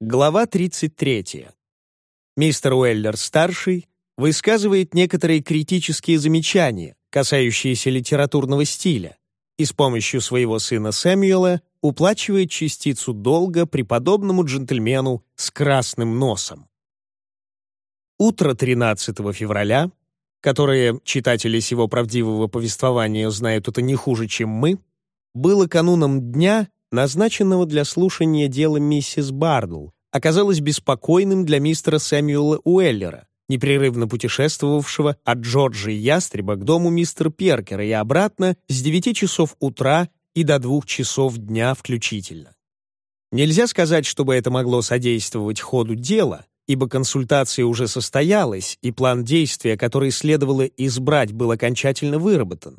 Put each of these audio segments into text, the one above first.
Глава 33. Мистер Уэллер-старший высказывает некоторые критические замечания, касающиеся литературного стиля, и с помощью своего сына Сэмюэла уплачивает частицу долга преподобному джентльмену с красным носом. Утро 13 февраля, которое читатели сего правдивого повествования знают это не хуже, чем мы, было кануном дня, назначенного для слушания дела миссис Бардл, оказалось беспокойным для мистера Сэмюэла Уэллера, непрерывно путешествовавшего от Джорджа Ястреба к дому мистера Перкера и обратно с 9 часов утра и до 2 часов дня включительно. Нельзя сказать, чтобы это могло содействовать ходу дела, ибо консультация уже состоялась, и план действия, который следовало избрать, был окончательно выработан.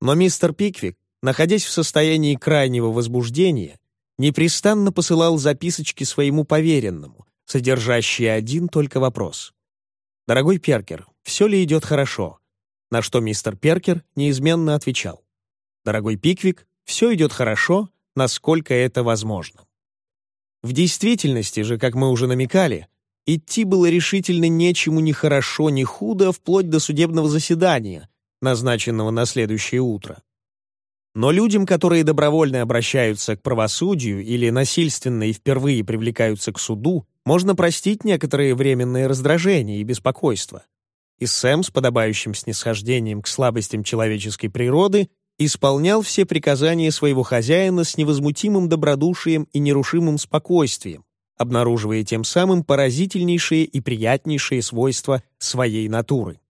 Но мистер Пиквик, находясь в состоянии крайнего возбуждения, непрестанно посылал записочки своему поверенному, содержащие один только вопрос. «Дорогой Перкер, все ли идет хорошо?» На что мистер Перкер неизменно отвечал. «Дорогой Пиквик, все идет хорошо, насколько это возможно». В действительности же, как мы уже намекали, идти было решительно нечему ни хорошо, ни худо, вплоть до судебного заседания, назначенного на следующее утро. Но людям, которые добровольно обращаются к правосудию или насильственно и впервые привлекаются к суду, можно простить некоторые временные раздражения и беспокойство. И Сэм с подобающим снисхождением к слабостям человеческой природы исполнял все приказания своего хозяина с невозмутимым добродушием и нерушимым спокойствием, обнаруживая тем самым поразительнейшие и приятнейшие свойства своей натуры.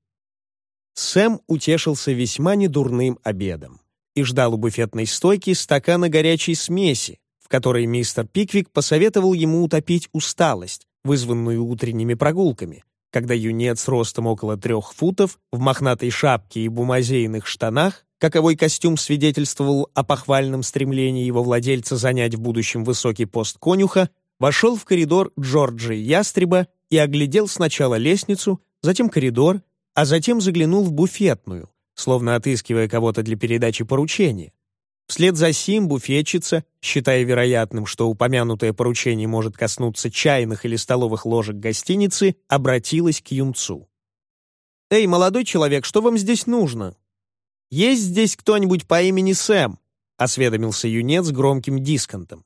Сэм утешился весьма недурным обедом и ждал у буфетной стойки стакана горячей смеси, в которой мистер Пиквик посоветовал ему утопить усталость, вызванную утренними прогулками, когда юнец ростом около трех футов, в мохнатой шапке и бумазейных штанах, каковой костюм свидетельствовал о похвальном стремлении его владельца занять в будущем высокий пост конюха, вошел в коридор Джорджа Ястреба и оглядел сначала лестницу, затем коридор, а затем заглянул в буфетную, словно отыскивая кого-то для передачи поручения. Вслед за сим буфетчица, считая вероятным, что упомянутое поручение может коснуться чайных или столовых ложек гостиницы, обратилась к юнцу. «Эй, молодой человек, что вам здесь нужно?» «Есть здесь кто-нибудь по имени Сэм?» — осведомился юнец громким дисконтом.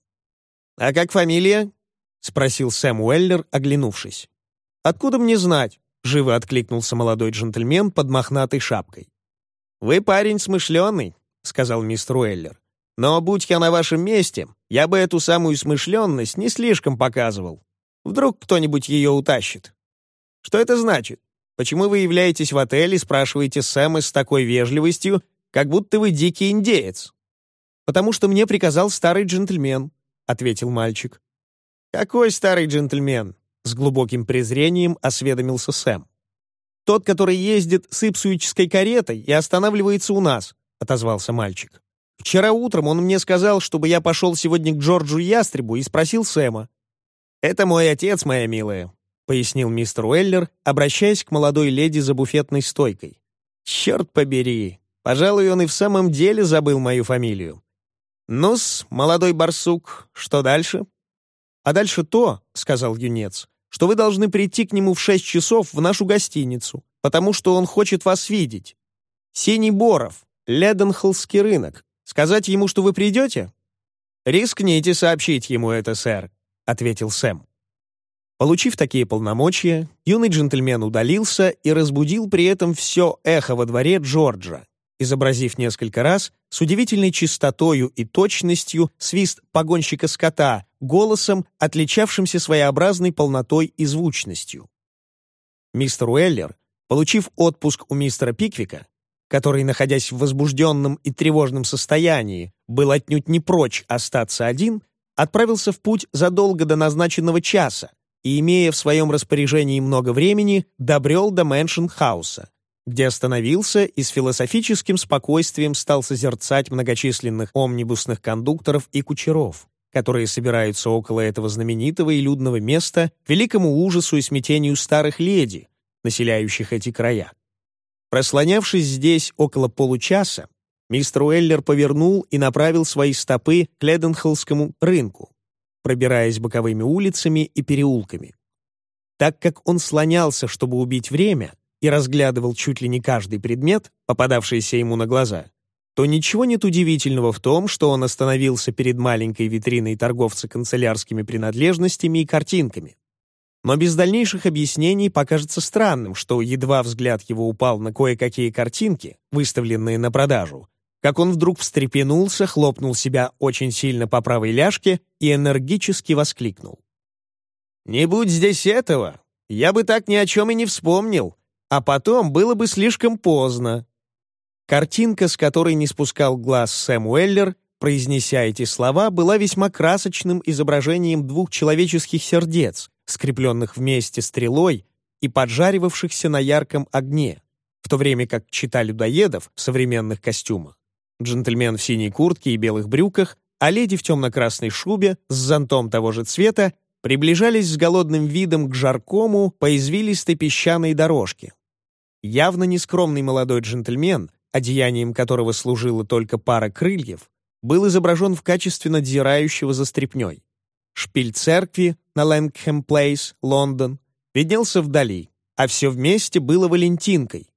«А как фамилия?» — спросил Сэм Уэллер, оглянувшись. «Откуда мне знать?» — живо откликнулся молодой джентльмен под мохнатой шапкой. «Вы парень смышленый», — сказал мистер Уэллер. «Но будь я на вашем месте, я бы эту самую смышленность не слишком показывал. Вдруг кто-нибудь ее утащит. Что это значит? Почему вы являетесь в отель и спрашиваете Сэма с такой вежливостью, как будто вы дикий индеец?» «Потому что мне приказал старый джентльмен», — ответил мальчик. «Какой старый джентльмен?» — с глубоким презрением осведомился Сэм. «Тот, который ездит с ипсуической каретой и останавливается у нас», — отозвался мальчик. «Вчера утром он мне сказал, чтобы я пошел сегодня к Джорджу Ястребу и спросил Сэма». «Это мой отец, моя милая», — пояснил мистер Уэллер, обращаясь к молодой леди за буфетной стойкой. «Черт побери! Пожалуй, он и в самом деле забыл мою фамилию. Ну-с, молодой барсук, что дальше?» «А дальше то», — сказал юнец, что вы должны прийти к нему в шесть часов в нашу гостиницу, потому что он хочет вас видеть. Синий Боров, Леденхоллский рынок. Сказать ему, что вы придете?» «Рискните сообщить ему это, сэр», — ответил Сэм. Получив такие полномочия, юный джентльмен удалился и разбудил при этом все эхо во дворе Джорджа, изобразив несколько раз с удивительной чистотою и точностью свист погонщика скота голосом, отличавшимся своеобразной полнотой и звучностью. Мистер Уэллер, получив отпуск у мистера Пиквика, который, находясь в возбужденном и тревожном состоянии, был отнюдь не прочь остаться один, отправился в путь задолго до назначенного часа и, имея в своем распоряжении много времени, добрел до Мэншн-хауса, где остановился и с философическим спокойствием стал созерцать многочисленных омнибусных кондукторов и кучеров, которые собираются около этого знаменитого и людного места к великому ужасу и смятению старых леди, населяющих эти края. Прослонявшись здесь около получаса, мистер Уэллер повернул и направил свои стопы к Леденхоллскому рынку. пробираясь боковыми улицами и переулками. Так как он слонялся, чтобы убить время, и разглядывал чуть ли не каждый предмет, попадавшийся ему на глаза, то ничего нет удивительного в том, что он остановился перед маленькой витриной торговца канцелярскими принадлежностями и картинками. Но без дальнейших объяснений покажется странным, что едва взгляд его упал на кое-какие картинки, выставленные на продажу, как он вдруг встрепенулся, хлопнул себя очень сильно по правой ляжке и энергически воскликнул. «Не будь здесь этого, я бы так ни о чем и не вспомнил, а потом было бы слишком поздно. Картинка, с которой не спускал глаз Сэм Уэллер, произнеся эти слова, была весьма красочным изображением двух человеческих сердец, скрепленных вместе стрелой и поджаривавшихся на ярком огне, в то время как чита людоедов в современных костюмах, джентльмен в синей куртке и белых брюках, а леди в темно-красной шубе с зонтом того же цвета приближались с голодным видом к жаркому по извилистой песчаной дорожке. Явно нескромный молодой джентльмен одеянием которого служила только пара крыльев, был изображен в качестве надзирающего за стряпнёй. Шпиль церкви на Лэнгхэм Плейс, Лондон, виднелся вдали, а все вместе было валентинкой.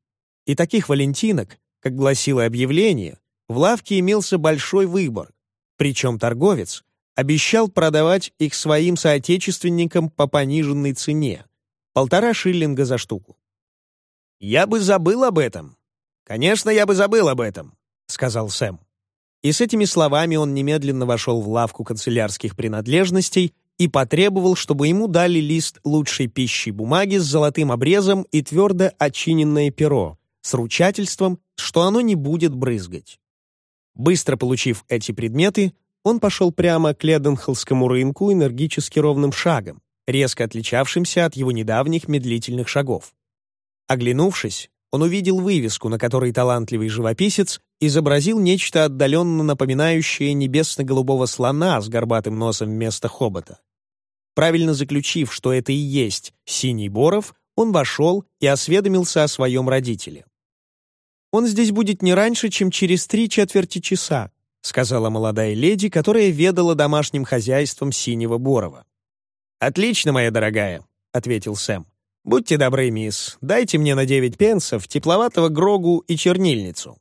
И таких валентинок, как гласило объявление, в лавке имелся большой выбор, причем торговец обещал продавать их своим соотечественникам по пониженной цене — полтора шиллинга за штуку. «Я бы забыл об этом», «Конечно, я бы забыл об этом», — сказал Сэм. И с этими словами он немедленно вошел в лавку канцелярских принадлежностей и потребовал, чтобы ему дали лист лучшей пищи бумаги с золотым обрезом и твердо очиненное перо, с ручательством, что оно не будет брызгать. Быстро получив эти предметы, он пошел прямо к Леденхоллскому рынку энергически ровным шагом, резко отличавшимся от его недавних медлительных шагов. Оглянувшись, он увидел вывеску, на которой талантливый живописец изобразил нечто отдаленно напоминающее небесно-голубого слона с горбатым носом вместо хобота. Правильно заключив, что это и есть синий Боров, он вошел и осведомился о своем родителе. «Он здесь будет не раньше, чем через три четверти часа», сказала молодая леди, которая ведала домашним хозяйством синего Борова. «Отлично, моя дорогая», — ответил Сэм. «Будьте добры, мисс, дайте мне на девять пенсов тепловатого грогу и чернильницу».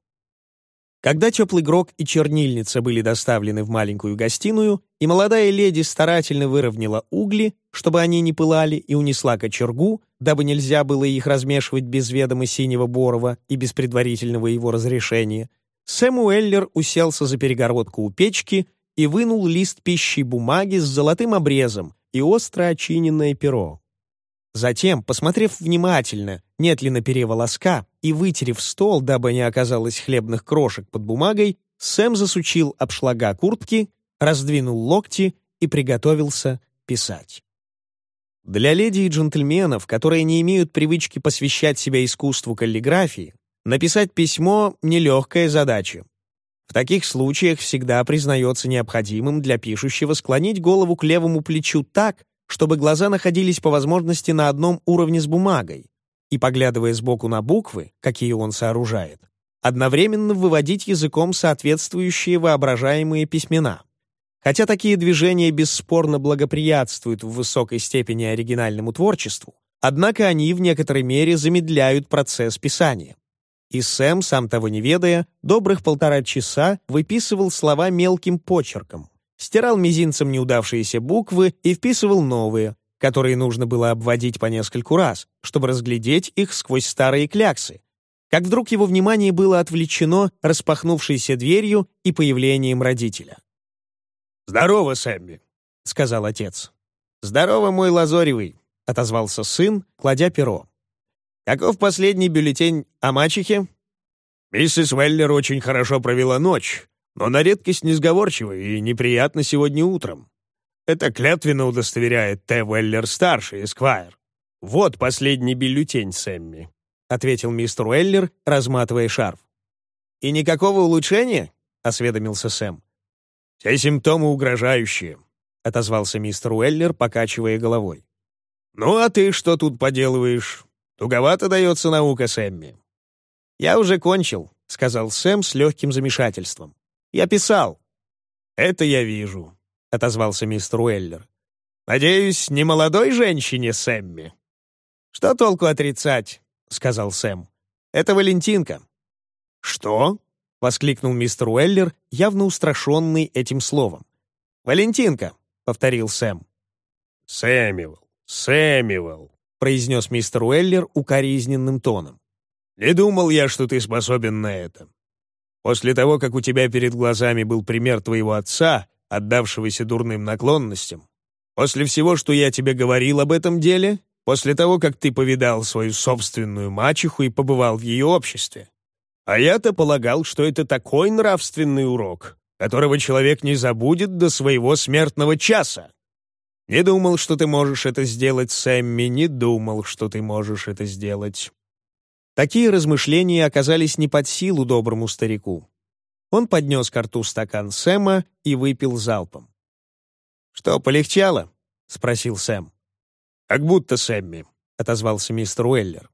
Когда теплый грог и чернильница были доставлены в маленькую гостиную, и молодая леди старательно выровняла угли, чтобы они не пылали, и унесла кочергу, дабы нельзя было их размешивать без ведома синего Борова и без предварительного его разрешения, Сэм Уэллер уселся за перегородку у печки и вынул лист пищи бумаги с золотым обрезом и остро очиненное перо. Затем, посмотрев внимательно, нет ли на пере волоска, и вытерев стол, дабы не оказалось хлебных крошек под бумагой, Сэм засучил обшлага куртки, раздвинул локти и приготовился писать. Для леди и джентльменов, которые не имеют привычки посвящать себя искусству каллиграфии, написать письмо — нелегкая задача. В таких случаях всегда признается необходимым для пишущего склонить голову к левому плечу так, чтобы глаза находились по возможности на одном уровне с бумагой, и, поглядывая сбоку на буквы, какие он сооружает, одновременно выводить языком соответствующие воображаемые письмена. Хотя такие движения бесспорно благоприятствуют в высокой степени оригинальному творчеству, однако они в некоторой мере замедляют процесс писания. И Сэм, сам того не ведая, добрых полтора часа выписывал слова мелким почерком, стирал мизинцем неудавшиеся буквы и вписывал новые, которые нужно было обводить по нескольку раз, чтобы разглядеть их сквозь старые кляксы. Как вдруг его внимание было отвлечено распахнувшейся дверью и появлением родителя. «Здорово, Сэмми», — сказал отец. «Здорово, мой лазоревый», — отозвался сын, кладя перо. «Каков последний бюллетень о мачехе?» «Миссис Веллер очень хорошо провела ночь но на редкость несговорчиво и неприятно сегодня утром. Это клятвенно удостоверяет Т. Уэллер-старший, Эсквайр. Вот последний бюллетень Сэмми», — ответил мистер Уэллер, разматывая шарф. «И никакого улучшения?» — осведомился Сэм. «Все симптомы угрожающие», — отозвался мистер Уэллер, покачивая головой. «Ну а ты что тут поделываешь? Туговато дается наука Сэмми». «Я уже кончил», — сказал Сэм с легким замешательством. Я писал». «Это я вижу. — отозвался мистер Уэллер. «Надеюсь, не молодой женщине Сэмми?» «Что толку отрицать?» — сказал Сэм. «Это Валентинка». «Что?» — воскликнул мистер Уэллер, явно устрашенный этим словом. «Валентинка», — повторил Сэм. «Сэмюэл, Сэмюэл», — произнес мистер Уэллер укоризненным тоном. «Не думал я, что ты способен на это. После того, как у тебя перед глазами был пример твоего отца, отдавшегося дурным наклонностям, после всего, что я тебе говорил об этом деле, после того, как ты повидал свою собственную мачеху и побывал в ее обществе. А я-то полагал, что это такой нравственный урок, которого человек не забудет до своего смертного часа. Не думал, что ты можешь это сделать, Сэмми, не думал, что ты можешь это сделать. Такие размышления оказались не под силу доброму старику. Он поднес к рту стакан Сэма и выпил залпом. «Что, полегчало?» — спросил Сэм. «Как будто, Сэмми», — отозвался мистер Уэллер.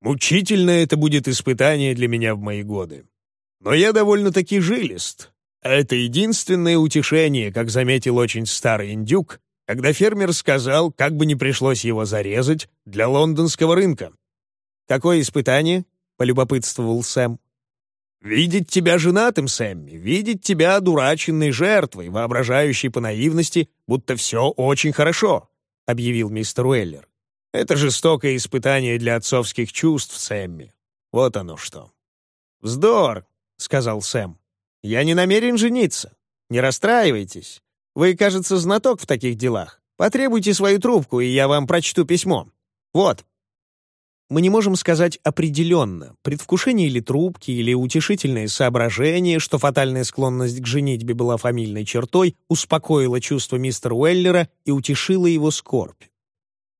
«Мучительно это будет испытание для меня в мои годы. Но я довольно-таки жилист. Это единственное утешение, как заметил очень старый индюк, когда фермер сказал, как бы не пришлось его зарезать, для лондонского рынка. «Какое испытание?» — полюбопытствовал Сэм. «Видеть тебя женатым, Сэмми, видеть тебя одураченной жертвой, воображающей по наивности, будто все очень хорошо», — объявил мистер Уэллер. «Это жестокое испытание для отцовских чувств, Сэмми. Вот оно что». «Вздор», — сказал Сэм. «Я не намерен жениться. Не расстраивайтесь. Вы, кажется, знаток в таких делах. Потребуйте свою трубку, и я вам прочту письмо. Вот» мы не можем сказать определенно, предвкушение или трубки, или утешительные соображения, что фатальная склонность к женитьбе была фамильной чертой, успокоила чувство мистера Уэллера и утешила его скорбь.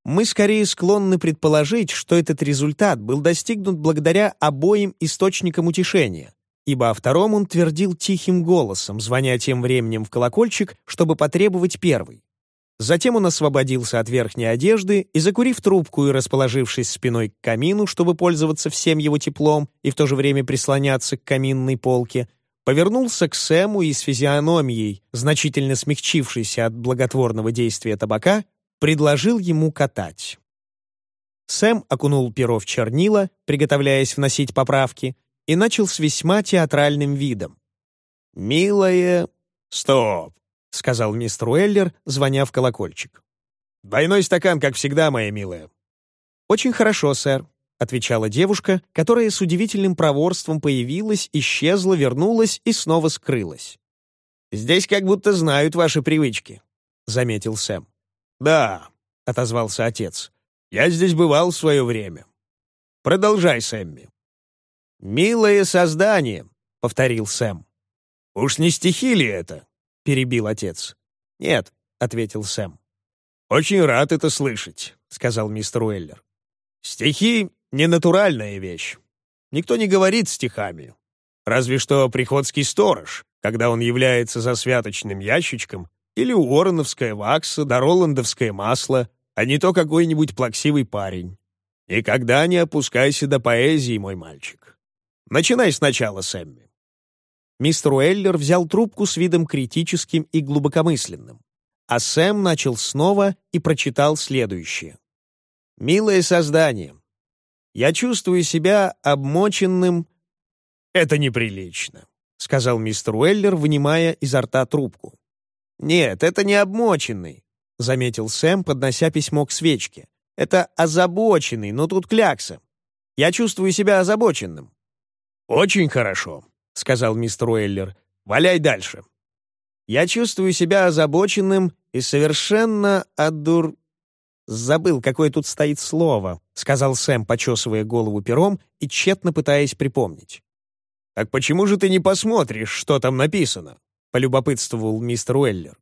Мы скорее склонны предположить, что этот результат был достигнут благодаря обоим источникам утешения, ибо о втором он твердил тихим голосом, звоня тем временем в колокольчик, чтобы потребовать первый. Затем он освободился от верхней одежды и, закурив трубку и расположившись спиной к камину, чтобы пользоваться всем его теплом и в то же время прислоняться к каминной полке, повернулся к Сэму и с физиономией, значительно смягчившейся от благотворного действия табака, предложил ему катать. Сэм окунул перо в чернила, приготовляясь вносить поправки, и начал с весьма театральным видом. «Милая...» «Стоп!» — сказал мистер Уэллер, звоня в колокольчик. «Двойной стакан, как всегда, моя милая». «Очень хорошо, сэр», — отвечала девушка, которая с удивительным проворством появилась, исчезла, вернулась и снова скрылась. «Здесь как будто знают ваши привычки», — заметил Сэм. «Да», — отозвался отец. «Я здесь бывал в свое время. Продолжай, Сэмми». «Милое создание», — повторил Сэм. «Уж не стихи ли это?» перебил отец. «Нет», — ответил Сэм. «Очень рад это слышать», — сказал мистер Уэллер. «Стихи — ненатуральная вещь. Никто не говорит стихами. Разве что приходский сторож, когда он является за святочным ящичком, или уорреновское вакса да роландовское масло, а не то какой-нибудь плаксивый парень. Никогда не опускайся до поэзии, мой мальчик. Начинай сначала, Сэмми. Мистер Уэллер взял трубку с видом критическим и глубокомысленным, а Сэм начал снова и прочитал следующее. «Милое создание, я чувствую себя обмоченным...» «Это неприлично», — сказал мистер Уэллер, вынимая изо рта трубку. «Нет, это не обмоченный», — заметил Сэм, поднося письмо к свечке. «Это озабоченный, но тут клякса. Я чувствую себя озабоченным». «Очень хорошо», — сказал мистер Уэллер. «Валяй дальше». «Я чувствую себя озабоченным и совершенно одур...» «Забыл, какое тут стоит слово», — сказал Сэм, почесывая голову пером и тщетно пытаясь припомнить. «Так почему же ты не посмотришь, что там написано?» — полюбопытствовал мистер Уэллер.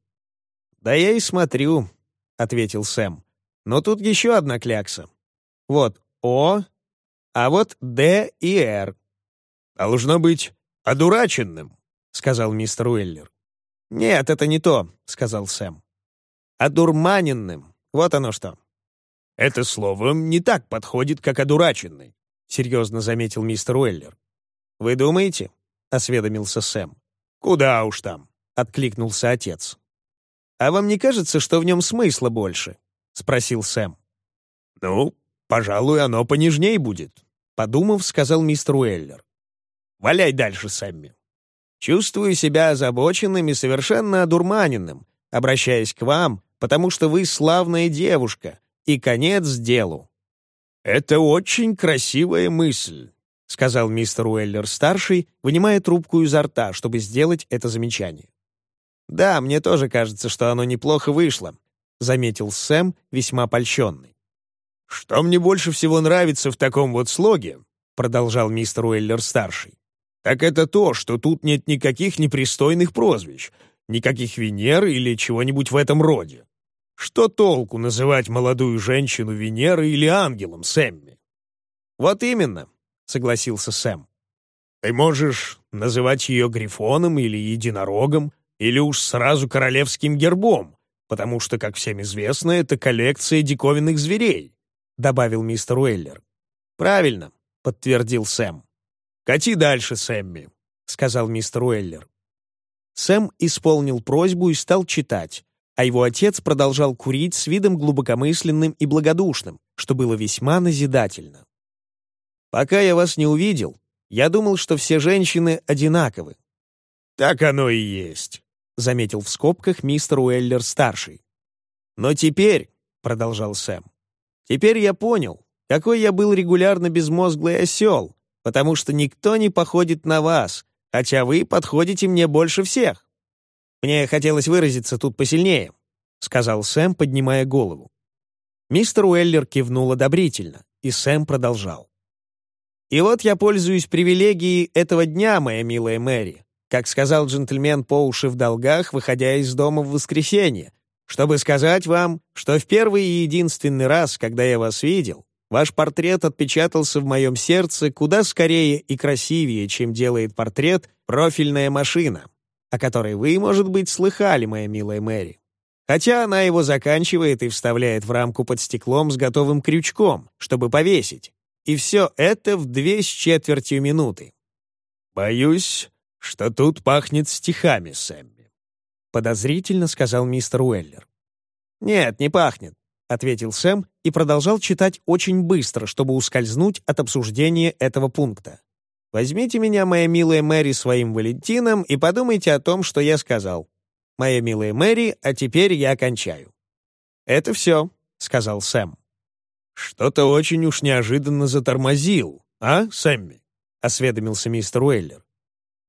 «Да я и смотрю», — ответил Сэм. «Но тут еще одна клякса. Вот О, а вот Д и Р». «Должно быть «Одураченным», — сказал мистер Уэллер. «Нет, это не то», — сказал Сэм. «Одурманенным. Вот оно что». «Это слово не так подходит, как одураченный», — серьезно заметил мистер Уэллер. «Вы думаете?» — осведомился Сэм. «Куда уж там», — откликнулся отец. «А вам не кажется, что в нем смысла больше?» — спросил Сэм. «Ну, пожалуй, оно понежней будет», — подумав, сказал мистер Уэллер. «Валяй дальше, Сэмми». «Чувствую себя озабоченным и совершенно одурманенным, обращаясь к вам, потому что вы славная девушка, и конец делу». «Это очень красивая мысль», — сказал мистер Уэллер-старший, вынимая трубку изо рта, чтобы сделать это замечание. «Да, мне тоже кажется, что оно неплохо вышло», — заметил Сэм, весьма польщенный. «Что мне больше всего нравится в таком вот слоге», — продолжал мистер Уэллер-старший, «так это то, что тут нет никаких непристойных прозвищ, никаких Венер или чего-нибудь в этом роде. Что толку называть молодую женщину Венерой или ангелом, Сэмми?» «Вот именно», — согласился Сэм. «Ты можешь называть ее Грифоном или Единорогом, или уж сразу королевским гербом, потому что, как всем известно, это коллекция диковинных зверей», — добавил мистер Уэллер. «Правильно», — подтвердил Сэм. «Кати дальше, Сэмми», — сказал мистер Уэллер. Сэм исполнил просьбу и стал читать, а его отец продолжал курить с видом глубокомысленным и благодушным, что было весьма назидательно. «Пока я вас не увидел, я думал, что все женщины одинаковы». «Так оно и есть», — заметил в скобках мистер Уэллер-старший. «Но теперь», — продолжал Сэм, — «теперь я понял, какой я был регулярно безмозглый осел, потому что никто не походит на вас, хотя вы подходите мне больше всех. Мне хотелось выразиться тут посильнее», — сказал Сэм, поднимая голову. Мистер Уэллер кивнул одобрительно, и Сэм продолжал. «И вот я пользуюсь привилегией этого дня, моя милая Мэри, как сказал джентльмен по уши в долгах, выходя из дома в воскресенье, чтобы сказать вам, что в первый и единственный раз, когда я вас видел, ваш портрет отпечатался в моем сердце куда скорее и красивее, чем делает портрет профильная машина, о которой вы, может быть, слыхали, моя милая Мэри. Хотя она его заканчивает и вставляет в рамку под стеклом с готовым крючком, чтобы повесить. И все это в две с четвертью минуты. «Боюсь, что тут пахнет стихами, Сэмми», — подозрительно сказал мистер Уэллер. «Нет, не пахнет», — ответил Сэм и продолжал читать очень быстро, чтобы ускользнуть от обсуждения этого пункта. «Возьмите меня, моя милая Мэри, своим Валентином и подумайте о том, что я сказал. Моя милая Мэри, а теперь я кончаю». «Это все», — сказал Сэм. «Что-то очень уж неожиданно затормозил, а, Сэмми?» — осведомился мистер Уэллер.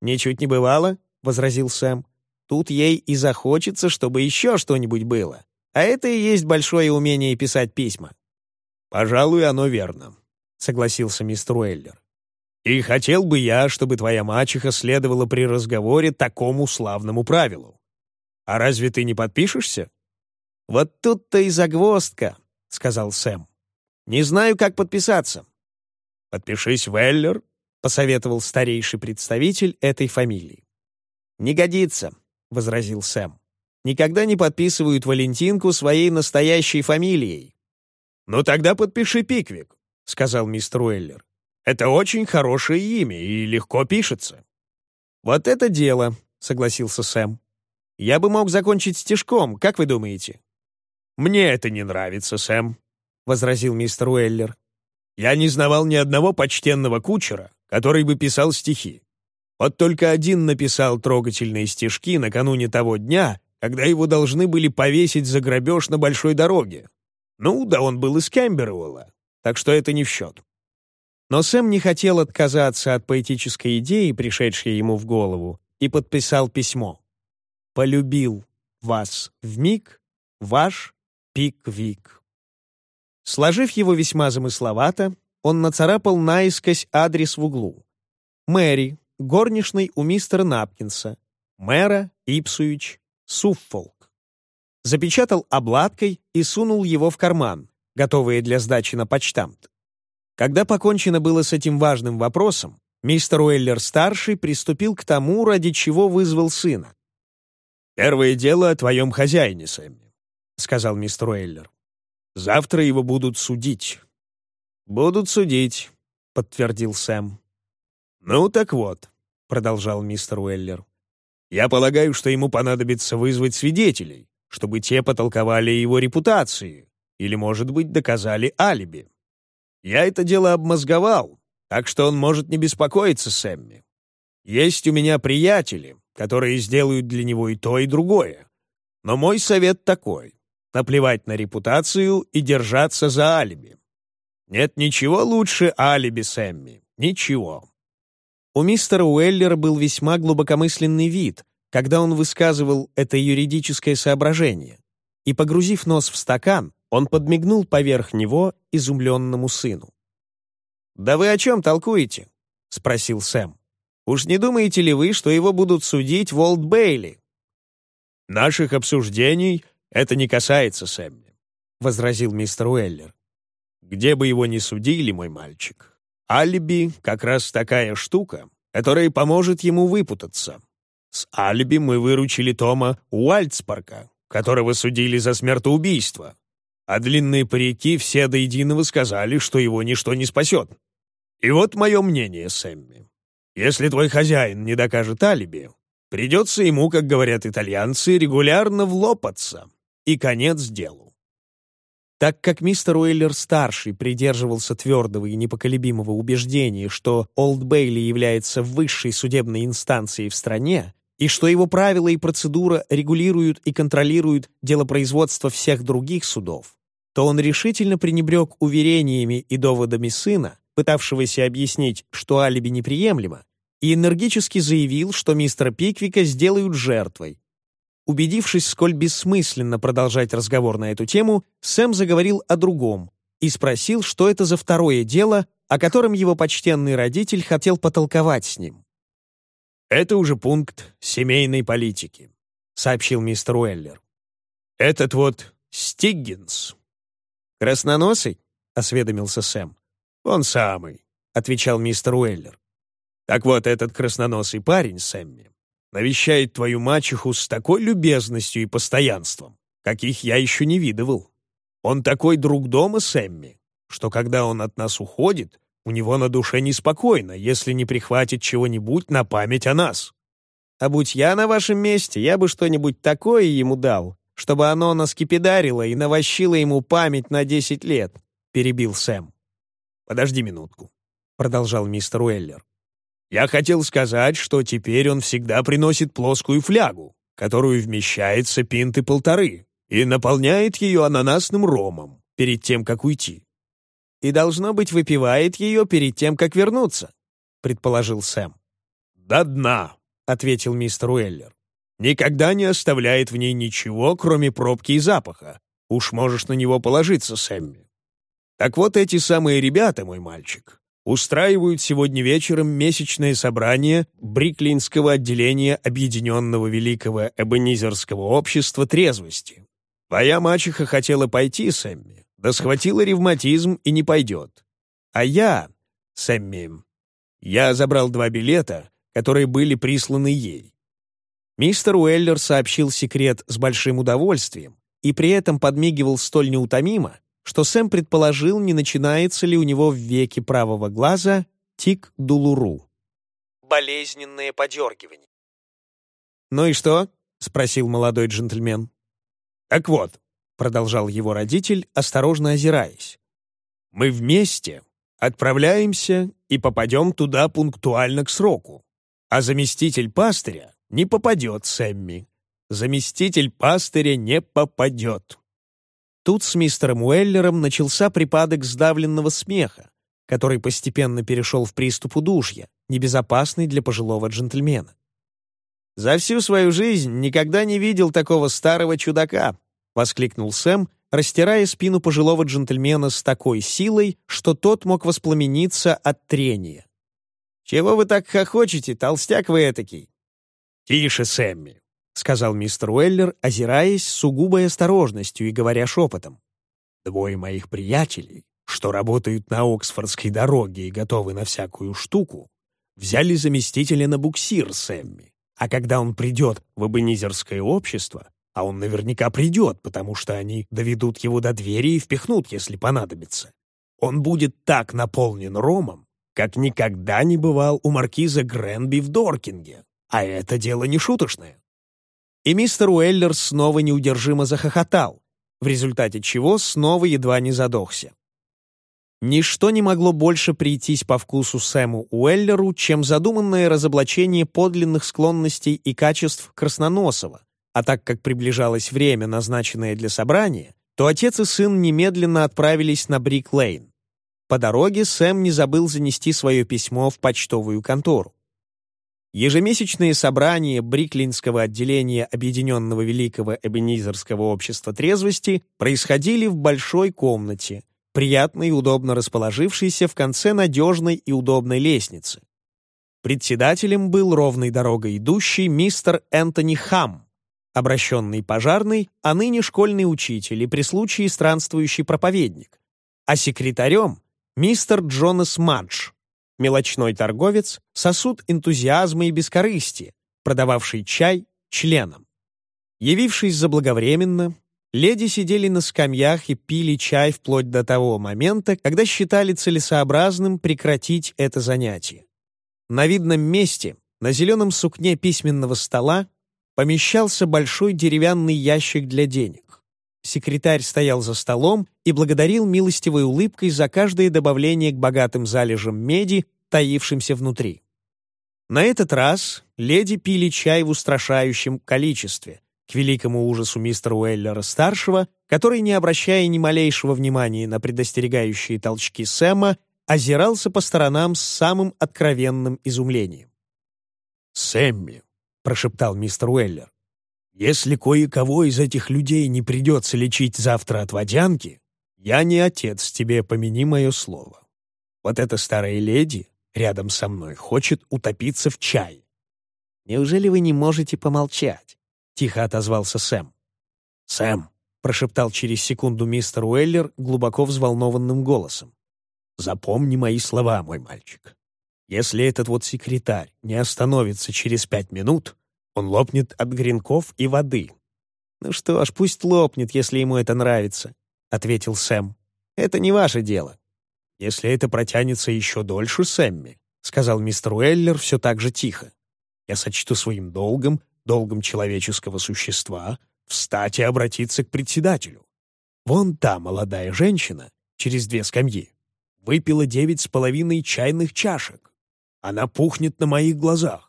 «Ничуть не бывало», — возразил Сэм. «Тут ей и захочется, чтобы еще что-нибудь было. А это и есть большое умение писать письма». «Пожалуй, оно верно», — согласился мистер Уэллер. «И хотел бы я, чтобы твоя мачеха следовала при разговоре такому славному правилу. А разве ты не подпишешься?» «Вот тут-то и загвоздка», — сказал Сэм. «Не знаю, как подписаться». «Подпишись, Веллер, — посоветовал старейший представитель этой фамилии. «Не годится», — возразил Сэм. «Никогда не подписывают Валентинку своей настоящей фамилией». «Ну тогда подпиши Пиквик», — сказал мистер Уэллер. «Это очень хорошее имя и легко пишется». «Вот это дело», — согласился Сэм. «Я бы мог закончить стишком, как вы думаете?» «Мне это не нравится, Сэм», — возразил мистер Уэллер. «Я не знавал ни одного почтенного кучера, который бы писал стихи. Вот только один написал трогательные стишки накануне того дня, когда его должны были повесить за грабеж на большой дороге. Ну, да он был из Кембервелла, так что это не в счет. Но Сэм не хотел отказаться от поэтической идеи, пришедшей ему в голову, и подписал письмо. «Полюбил вас в миг ваш Пик-Вик». Сложив его весьма замысловато, он нацарапал наискось адрес в углу. Мэри, горничной у мистера Напкинса, мэра Ипсуич, Суффолк. Запечатал обладкой и сунул его в карман, готовые для сдачи на почтамт. Когда покончено было с этим важным вопросом, мистер Уэллер-старший приступил к тому, ради чего вызвал сына. «Первое дело о твоем хозяине, Сэмми», — сказал мистер Уэллер. «Завтра его будут судить. «Будут судить», — подтвердил Сэм. «Ну так вот», — продолжал мистер Уэллер. «Я полагаю, что ему понадобится вызвать свидетелей, чтобы те потолковали его репутации или, может быть, доказали алиби. Я это дело обмозговал, так что он может не беспокоиться, Сэмми. Есть у меня приятели, которые сделают для него и то, и другое. Но мой совет такой — наплевать на репутацию и держаться за алиби. Нет ничего лучше алиби, Сэмми, ничего. У мистера Уэллера был весьма глубокомысленный вид, когда он высказывал это юридическое соображение, и, погрузив нос в стакан, он подмигнул поверх него изумленному сыну. «Да вы о чем толкуете?» — спросил Сэм. «Уж не думаете ли вы, что его будут судить в Бейли?» «Наших обсуждений это не касается, Сэмми», — возразил мистер Уэллер. «Где бы его ни судили, мой мальчик, алиби — как раз такая штука, которая поможет ему выпутаться. С алиби мы выручили Тома Уальцпарка, которого судили за смертоубийство, а длинные парики все до единого сказали, что его ничто не спасет. И вот мое мнение, Сэмми. Если твой хозяин не докажет алиби, придется ему, как говорят итальянцы, регулярно влопаться. И конец делу. Так как мистер Уэйлер-старший придерживался твердого и непоколебимого убеждения, что Олд Бейли является высшей судебной инстанцией в стране, и что его правила и процедура регулируют и контролируют делопроизводство всех других судов, то он решительно пренебрег уверениями и доводами сына, пытавшегося объяснить, что алиби неприемлемо, и энергически заявил, что мистера Пиквика сделают жертвой. Убедившись, сколь бессмысленно продолжать разговор на эту тему, Сэм заговорил о другом и спросил, что это за второе дело, о котором его почтенный родитель хотел потолковать с ним. «Это уже пункт семейной политики», — сообщил мистер Уэллер. «Этот вот Стиггинс». «Красноносый?» — осведомился Сэм. «Он самый», — отвечал мистер Уэллер. «Так вот, этот красноносый парень, Сэмми, навещает твою мачеху с такой любезностью и постоянством, каких я еще не видывал. Он такой друг дома, Сэмми, что когда он от нас уходит, у него на душе неспокойно, если не прихватит чего-нибудь на память о нас. А будь я на вашем месте, я бы что-нибудь такое ему дал, чтобы оно наскипидарило и навощило ему память на десять лет», — перебил Сэм. «Подожди минутку», — продолжал мистер Уэллер. «Я хотел сказать, что теперь он всегда приносит плоскую флягу, которую вмещается пинты полторы, и наполняет ее ананасным ромом перед тем, как уйти и, должно быть, выпивает ее перед тем, как вернуться», — предположил Сэм. «До дна», — ответил мистер Уэллер. «Никогда не оставляет в ней ничего, кроме пробки и запаха. Уж можешь на него положиться, Сэмми. Так вот эти самые ребята, мой мальчик, устраивают сегодня вечером месячное собрание Бриклинского отделения Объединенного Великого Эбенизерского общества трезвости. Твоя мачеха хотела пойти, Сэмми, да схватила ревматизм и не пойдет. А я, Сэмми, я забрал два билета, которые были присланы ей. Мистер Уэллер сообщил секрет с большим удовольствием и при этом подмигивал столь неутомимо, что Сэм предположил, не начинается ли у него в веке правого глаза тик-дулуру. Болезненное подергивание. «Ну и что?» — спросил молодой джентльмен. «Так вот, продолжал его родитель, осторожно озираясь. «Мы вместе отправляемся и попадем туда пунктуально к сроку. А заместитель пастыря не попадет, Сэмми. Заместитель пастыря не попадет». Тут с мистером Уэллером начался припадок сдавленного смеха, который постепенно перешел в приступ удушья, небезопасный для пожилого джентльмена. «За всю свою жизнь никогда не видел такого старого чудака», воскликнул Сэм, растирая спину пожилого джентльмена с такой силой, что тот мог воспламениться от трения. «Чего вы так хохочете, толстяк вы этакий?» «Тише, Сэмми», — сказал мистер Уэллер, озираясь с сугубой осторожностью и говоря шепотом. «Двое моих приятелей, что работают на Оксфордской дороге и готовы на всякую штуку, взяли заместителя на буксир Сэмми, а когда он придет в Эбенизерское общество, а он наверняка придет, потому что они доведут его до двери и впихнут, если понадобится. Он будет так наполнен ромом, как никогда не бывал у маркиза Гренби в Доркинге. А это дело не шуточное. И мистер Уэллер снова неудержимо захохотал, в результате чего снова едва не задохся. Ничто не могло больше прийтись по вкусу Сэму Уэллеру, чем задуманное разоблачение подлинных склонностей и качеств Красноносова, а так как приближалось время, назначенное для собрания, то отец и сын немедленно отправились на Брик-Лейн. По дороге Сэм не забыл занести свое письмо в почтовую контору. Ежемесячные собрания Бриклинского отделения Объединенного Великого Эбенизерского общества трезвости происходили в большой комнате, приятно и удобно расположившейся в конце надежной и удобной лестницы. Председателем был ровной дорогой идущий мистер Энтони Хам, обращенный пожарный, а ныне школьный учитель и при случае странствующий проповедник, а секретарем — мистер Джонас Мадж, мелочной торговец, сосуд энтузиазма и бескорыстия, продававший чай членам. Явившись заблаговременно, Леди сидели на скамьях и пили чай вплоть до того момента, когда считали целесообразным прекратить это занятие. На видном месте, на зеленом сукне письменного стола, помещался большой деревянный ящик для денег. Секретарь стоял за столом и благодарил милостивой улыбкой за каждое добавление к богатым залежам меди, таившимся внутри. На этот раз леди пили чай в устрашающем количестве, к великому ужасу мистера Уэллера-старшего, который, не обращая ни малейшего внимания на предостерегающие толчки Сэма, озирался по сторонам с самым откровенным изумлением. «Сэмми», — прошептал мистер Уэллер, «если кое-кого из этих людей не придется лечить завтра от водянки, я не отец тебе, помяни мое слово. Вот эта старая леди рядом со мной хочет утопиться в чай. Неужели вы не можете помолчать? тихо отозвался Сэм. «Сэм», — прошептал через секунду мистер Уэллер глубоко взволнованным голосом. «Запомни мои слова, мой мальчик. Если этот вот секретарь не остановится через пять минут, он лопнет от гренков и воды». «Ну что ж, пусть лопнет, если ему это нравится», — ответил Сэм. «Это не ваше дело». «Если это протянется еще дольше, Сэмми», — сказал мистер Уэллер все так же тихо, «я сочту своим долгом долгом человеческого существа, встать и обратиться к председателю. Вон та молодая женщина, через две скамьи, выпила девять с половиной чайных чашек. Она пухнет на моих глазах.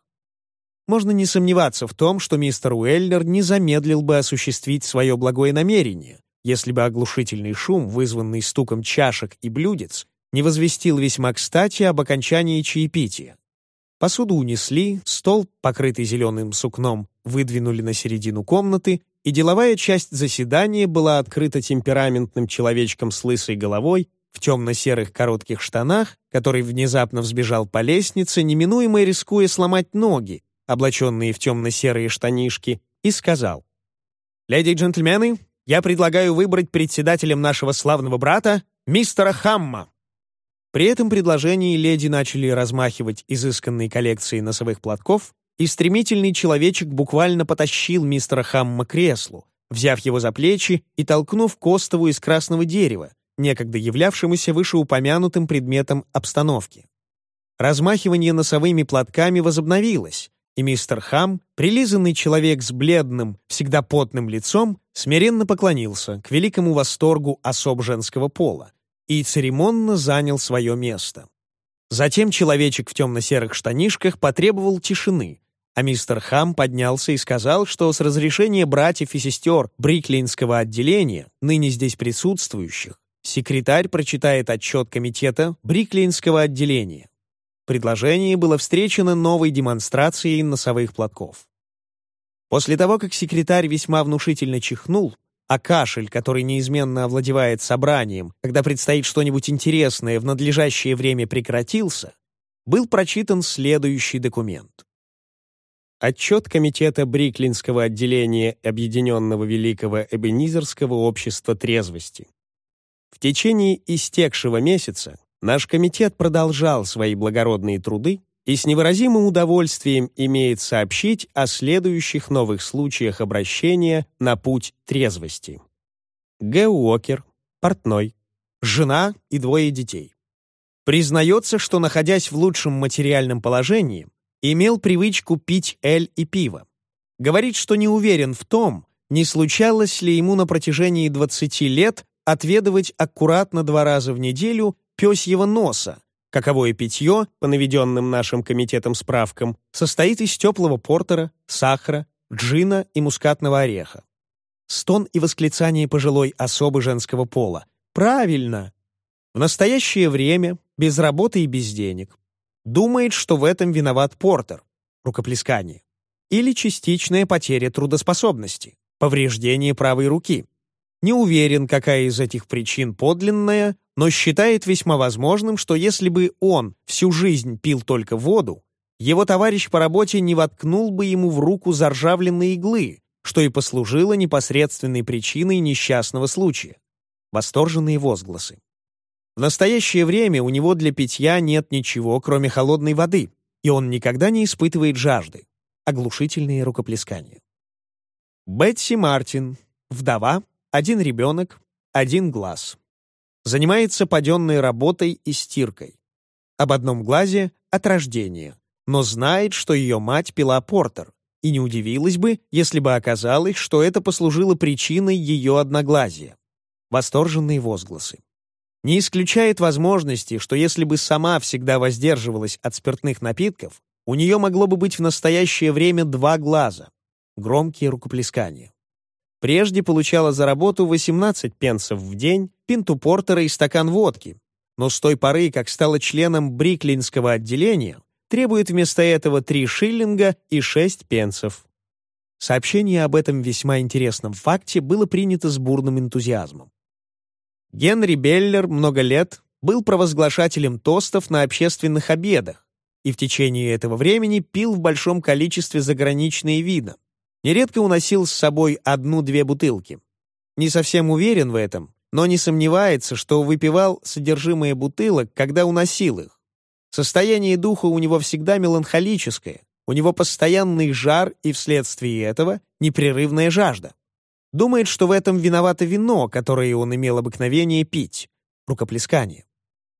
Можно не сомневаться в том, что мистер Уэллер не замедлил бы осуществить свое благое намерение, если бы оглушительный шум, вызванный стуком чашек и блюдец, не возвестил весьма кстати об окончании чаепития. Посуду унесли, стол, покрытый зеленым сукном, выдвинули на середину комнаты, и деловая часть заседания была открыта темпераментным человечком с лысой головой в темно-серых коротких штанах, который внезапно взбежал по лестнице, неминуемо рискуя сломать ноги, облаченные в темно-серые штанишки, и сказал, «Леди и джентльмены, я предлагаю выбрать председателем нашего славного брата мистера Хамма». При этом предложении леди начали размахивать изысканные коллекции носовых платков, и стремительный человечек буквально потащил мистера Хамма к креслу, взяв его за плечи и толкнув Костову из красного дерева, некогда являвшемуся вышеупомянутым предметом обстановки. Размахивание носовыми платками возобновилось, и мистер Хам, прилизанный человек с бледным, всегда потным лицом, смиренно поклонился к великому восторгу особ женского пола, и церемонно занял свое место. Затем человечек в темно-серых штанишках потребовал тишины, а мистер Хам поднялся и сказал, что с разрешения братьев и сестер Бриклинского отделения, ныне здесь присутствующих, секретарь прочитает отчет комитета Бриклинского отделения. Предложение было встречено новой демонстрацией носовых платков. После того, как секретарь весьма внушительно чихнул, а кашель, который неизменно овладевает собранием, когда предстоит что-нибудь интересное, в надлежащее время прекратился, был прочитан следующий документ. Отчет Комитета Бриклинского отделения Объединенного Великого Эбенизерского общества трезвости. В течение истекшего месяца наш комитет продолжал свои благородные труды и с невыразимым удовольствием имеет сообщить о следующих новых случаях обращения на путь трезвости. Г. Уокер, портной, жена и двое детей. Признается, что, находясь в лучшем материальном положении, имел привычку пить эль и пиво. говорит, что не уверен в том, не случалось ли ему на протяжении 20 лет отведывать аккуратно два раза в неделю пёсьего носа, каковое питье, по наведенным нашим комитетом справкам, состоит из теплого портера, сахара, джина и мускатного ореха. Стон и восклицание пожилой особы женского пола. «Правильно!» В настоящее время, без работы и без денег, думает, что в этом виноват Портер, рукоплескание, или частичная потеря трудоспособности, повреждение правой руки. Не уверен, какая из этих причин подлинная, но считает весьма возможным, что если бы он всю жизнь пил только воду, его товарищ по работе не воткнул бы ему в руку заржавленные иглы, что и послужило непосредственной причиной несчастного случая. Восторженные возгласы. В настоящее время у него для питья нет ничего, кроме холодной воды, и он никогда не испытывает жажды. Оглушительные рукоплескания. Бетси Мартин, вдова, один ребенок, один глаз. Занимается паденной работой и стиркой. Об одном глазе от рождения, но знает, что ее мать пила портер, и не удивилась бы, если бы оказалось, что это послужило причиной ее одноглазия. Восторженные возгласы. Не исключает возможности, что если бы сама всегда воздерживалась от спиртных напитков, у нее могло бы быть в настоящее время два глаза. Громкие рукоплескания. Прежде получала за работу 18 пенсов в день, пинту портера и стакан водки, но с той поры, как стала членом Бриклинского отделения, требует вместо этого 3 шиллинга и 6 пенсов. Сообщение об этом весьма интересном факте было принято с бурным энтузиазмом. Генри Беллер много лет был провозглашателем тостов на общественных обедах и в течение этого времени пил в большом количестве заграничные вина. Нередко уносил с собой одну-две бутылки. Не совсем уверен в этом, но не сомневается, что выпивал содержимое бутылок, когда уносил их. Состояние духа у него всегда меланхолическое, у него постоянный жар и вследствие этого непрерывная жажда. Думает, что в этом виновато вино, которое он имел обыкновение пить, рукоплескание.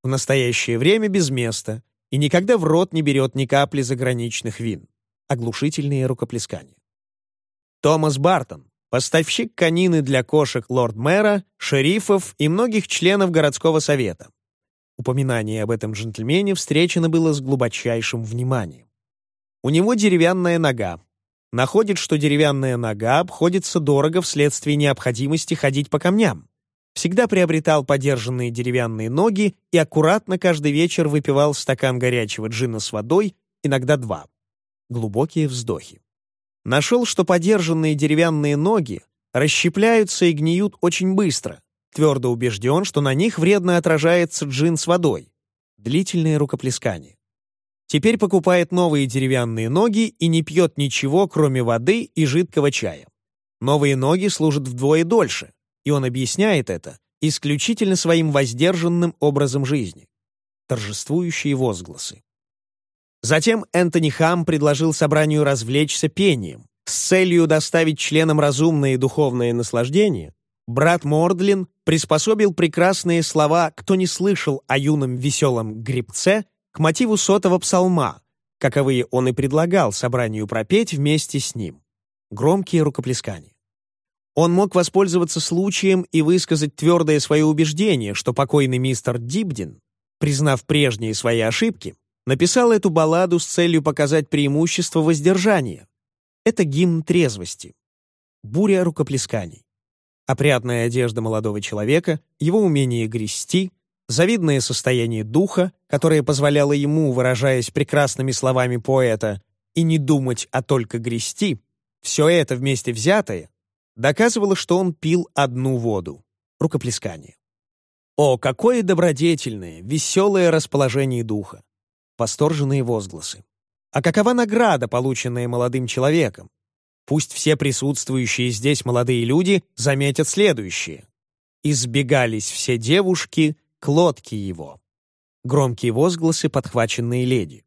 В настоящее время без места и никогда в рот не берет ни капли заграничных вин. Оглушительные рукоплескания. Томас Бартон, поставщик конины для кошек лорд-мэра, шерифов и многих членов городского совета. Упоминание об этом джентльмене встречено было с глубочайшим вниманием. У него деревянная нога. Находит, что деревянная нога обходится дорого вследствие необходимости ходить по камням. Всегда приобретал подержанные деревянные ноги и аккуратно каждый вечер выпивал стакан горячего джина с водой, иногда два. Глубокие вздохи. Нашел, что подержанные деревянные ноги расщепляются и гниют очень быстро, Твердо убежден, что на них вредно отражается джин с водой. Длительное рукоплескание. Теперь покупает новые деревянные ноги и не пьет ничего, кроме воды и жидкого чая. Новые ноги служат вдвое дольше, и он объясняет это исключительно своим воздержанным образом жизни. Торжествующие возгласы. Затем Энтони Хам предложил собранию развлечься пением с целью доставить членам разумное и духовное наслаждение, Брат Мордлин приспособил прекрасные слова «Кто не слышал о юном веселом грибце» к мотиву сотого псалма, каковые он и предлагал собранию пропеть вместе с ним. Громкие рукоплескания. Он мог воспользоваться случаем и высказать твердое свое убеждение, что покойный мистер Дибдин, признав прежние свои ошибки, написал эту балладу с целью показать преимущество воздержания. Это гимн трезвости. Буря рукоплесканий опрятная одежда молодого человека, его умение грести, завидное состояние духа, которое позволяло ему, выражаясь прекрасными словами поэта, и не думать, а только грести, все это вместе взятое, доказывало, что он пил одну воду — рукоплескание. О, какое добродетельное, веселое расположение духа! Восторженные возгласы. А какова награда, полученная молодым человеком? Пусть все присутствующие здесь молодые люди заметят следующее. Избегались все девушки к лодке его. Громкие возгласы, подхваченные леди.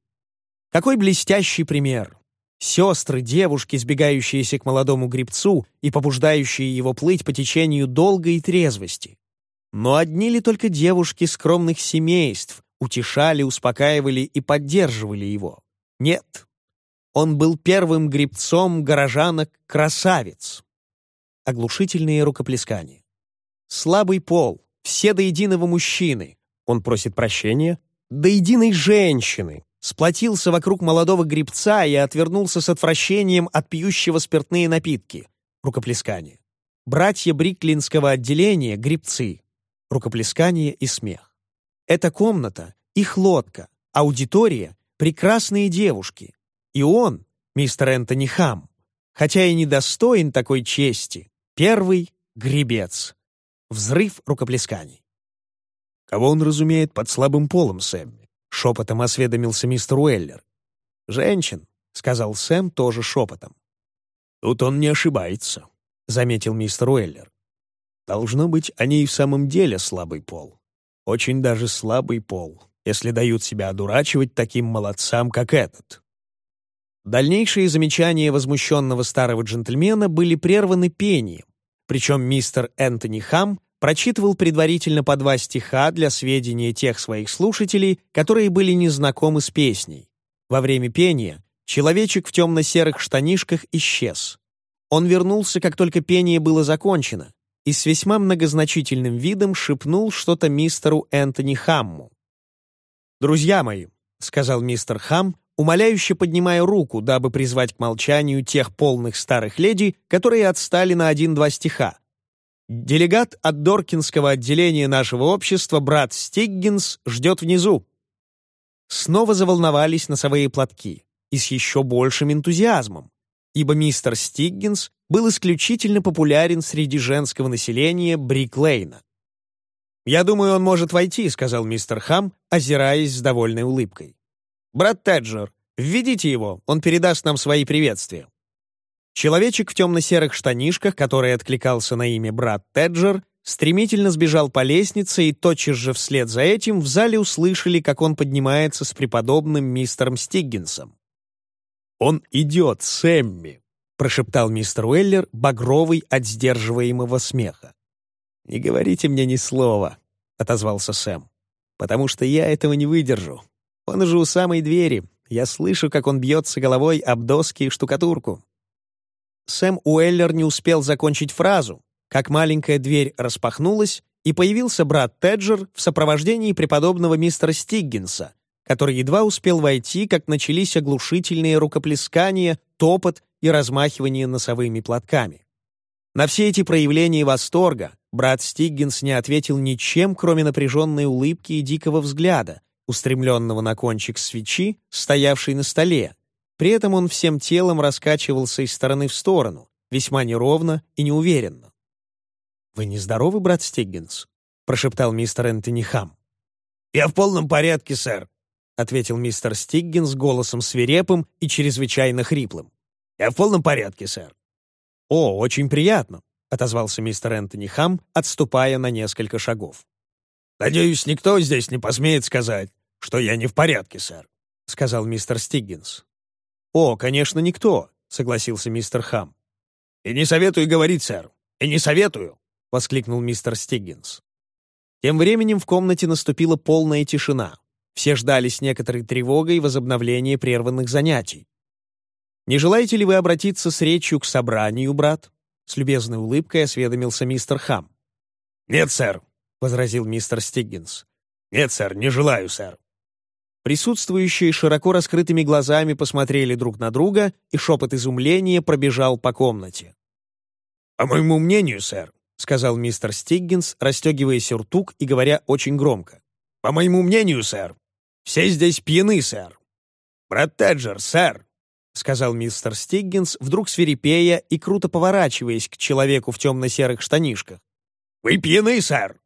Какой блестящий пример! Сестры, девушки, сбегающиеся к молодому гребцу и побуждающие его плыть по течению долгой трезвости. Но одни ли только девушки скромных семейств утешали, успокаивали и поддерживали его? Нет, Он был первым гребцом горожанок-красавиц. Оглушительные рукоплескания. Слабый пол, все до единого мужчины. Он просит прощения. До единой женщины. Сплотился вокруг молодого гребца и отвернулся с отвращением от пьющего спиртные напитки. Рукоплескание. Братья Бриклинского отделения — гребцы. Рукоплескание и смех. Эта комната — их лодка, аудитория — прекрасные девушки. И он, мистер Энтони Хам, хотя и недостоин такой чести, первый — гребец. Взрыв рукоплесканий. Кого он разумеет под слабым полом, Сэмми? Шепотом осведомился мистер Уэллер. «Женщин», — сказал Сэм тоже шепотом. «Тут он не ошибается», — заметил мистер Уэллер. «Должно быть, они и в самом деле слабый пол. Очень даже слабый пол, если дают себя одурачивать таким молодцам, как этот». Дальнейшие замечания возмущенного старого джентльмена были прерваны пением, причем мистер Энтони Хам прочитывал предварительно по два стиха для сведения тех своих слушателей, которые были незнакомы с песней. Во время пения человечек в темно-серых штанишках исчез. Он вернулся, как только пение было закончено, и с весьма многозначительным видом шепнул что-то мистеру Энтони Хамму. «Друзья мои», — сказал мистер Хам, умоляюще поднимая руку, дабы призвать к молчанию тех полных старых леди, которые отстали на один-два стиха. «Делегат от Доркинского отделения нашего общества, брат Стиггинс, ждет внизу». Снова заволновались носовые платки, и с еще большим энтузиазмом ибо мистер Стиггинс был исключительно популярен среди женского населения Бриклейна. «Я думаю, он может войти», — сказал мистер Хам, озираясь с довольной улыбкой. «Брат Теджер, введите его, он передаст нам свои приветствия». Человечек в темно-серых штанишках, который откликался на имя брат Теджер, стремительно сбежал по лестнице, и тотчас же вслед за этим в зале услышали, как он поднимается с преподобным мистером Стиггинсом. «Он идет, Сэмми!» — прошептал мистер Уэллер, багровый от сдерживаемого смеха. «Не говорите мне ни слова», — отозвался Сэм, «потому что я этого не выдержу. Он уже у самой двери. Я слышу, как он бьется головой об доски и штукатурку». Сэм Уэллер не успел закончить фразу, как маленькая дверь распахнулась, и появился брат Теджер в сопровождении преподобного мистера Стиггинса, который едва успел войти, как начались оглушительные рукоплескания, топот и размахивание носовыми платками. На все эти проявления восторга брат Стиггинс не ответил ничем, кроме напряженной улыбки и дикого взгляда, устремленного на кончик свечи, стоявшей на столе. При этом он всем телом раскачивался из стороны в сторону, весьма неровно и неуверенно. «Вы нездоровы, брат Стиггинс?» — прошептал мистер Энтони Хам. «Я в полном порядке, сэр», — ответил мистер Стиггинс голосом свирепым и чрезвычайно хриплым. «Я в полном порядке, сэр». «О, очень приятно», — отозвался мистер Энтони Хам, отступая на несколько шагов. «Надеюсь, никто здесь не посмеет сказать, что я не в порядке, сэр», — сказал мистер Стиггинс. «О, конечно, никто», — согласился мистер Хам. «И не советую говорить, сэр, и не советую», — воскликнул мистер Стиггинс. Тем временем в комнате наступила полная тишина. Все ждали с некоторой тревогой возобновления прерванных занятий. «Не желаете ли вы обратиться с речью к собранию, брат?» С любезной улыбкой осведомился мистер Хам. «Нет, сэр», — возразил мистер Стиггинс. «Нет, сэр, не желаю, сэр». Присутствующие широко раскрытыми глазами посмотрели друг на друга, и шепот изумления пробежал по комнате. «По моему мнению, сэр», — сказал мистер Стиггинс, расстегивая сюртук и говоря очень громко. «По моему мнению, сэр, все здесь пьяны, сэр. Брат Теджер, сэр, — сказал мистер Стиггинс, вдруг свирепея и круто поворачиваясь к человеку в темно-серых штанишках. «Вы пьяны, сэр!»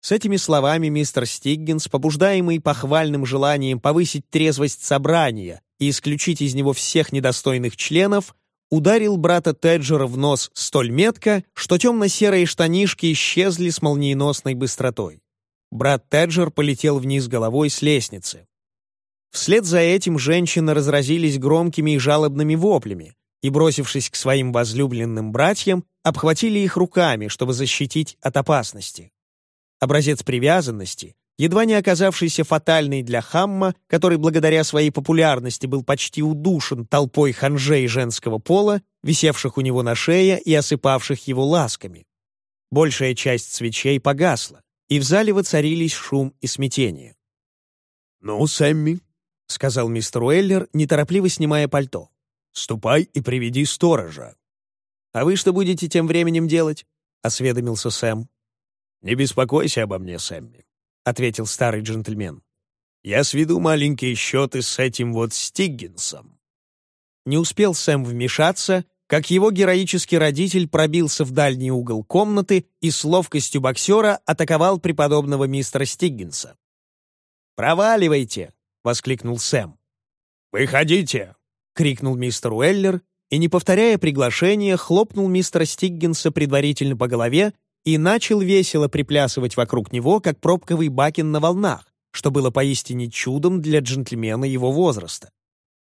С этими словами мистер Стиггинс, побуждаемый похвальным желанием повысить трезвость собрания и исключить из него всех недостойных членов, ударил брата Теджера в нос столь метко, что темно-серые штанишки исчезли с молниеносной быстротой. Брат Теджер полетел вниз головой с лестницы. Вслед за этим женщины разразились громкими и жалобными воплями и, бросившись к своим возлюбленным братьям, обхватили их руками, чтобы защитить от опасности. Образец привязанности, едва не оказавшийся фатальной для Хамма, который благодаря своей популярности был почти удушен толпой ханжей женского пола, висевших у него на шее и осыпавших его ласками. Большая часть свечей погасла, и в зале воцарились шум и смятение. «Ну, Сэмми», — сказал мистер Уэллер, неторопливо снимая пальто, — «ступай и приведи сторожа». «А вы что будете тем временем делать?» — осведомился Сэм. «Не беспокойся обо мне, Сэмми», — ответил старый джентльмен. «Я сведу маленькие счеты с этим вот Стиггинсом». Не успел Сэм вмешаться, как его героический родитель пробился в дальний угол комнаты и с ловкостью боксера атаковал преподобного мистера Стиггинса. «Проваливайте!» — воскликнул Сэм. «Выходите!» — крикнул мистер Уэллер и, не повторяя приглашения, хлопнул мистера Стиггинса предварительно по голове и начал весело приплясывать вокруг него, как пробковый бакин на волнах, что было поистине чудом для джентльмена его возраста.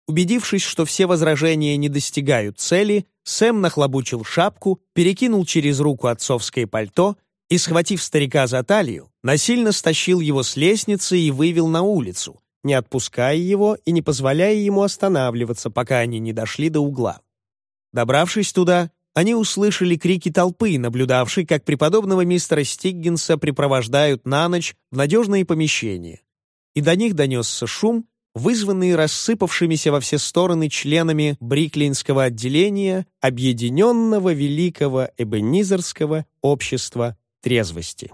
Убедившись, что все возражения не достигают цели, Сэм нахлобучил шапку, перекинул через руку отцовское пальто и, схватив старика за талию, насильно стащил его с лестницы и вывел на улицу, не отпуская его и не позволяя ему останавливаться, пока они не дошли до угла. Добравшись туда, они услышали крики толпы, наблюдавшей, как преподобного мистера Стиггинса припровождают на ночь в надежные помещения. И до них донесся шум, вызванные рассыпавшимися во все стороны членами Бриклинского отделения Объединенного Великого Эбенизерского общества трезвости.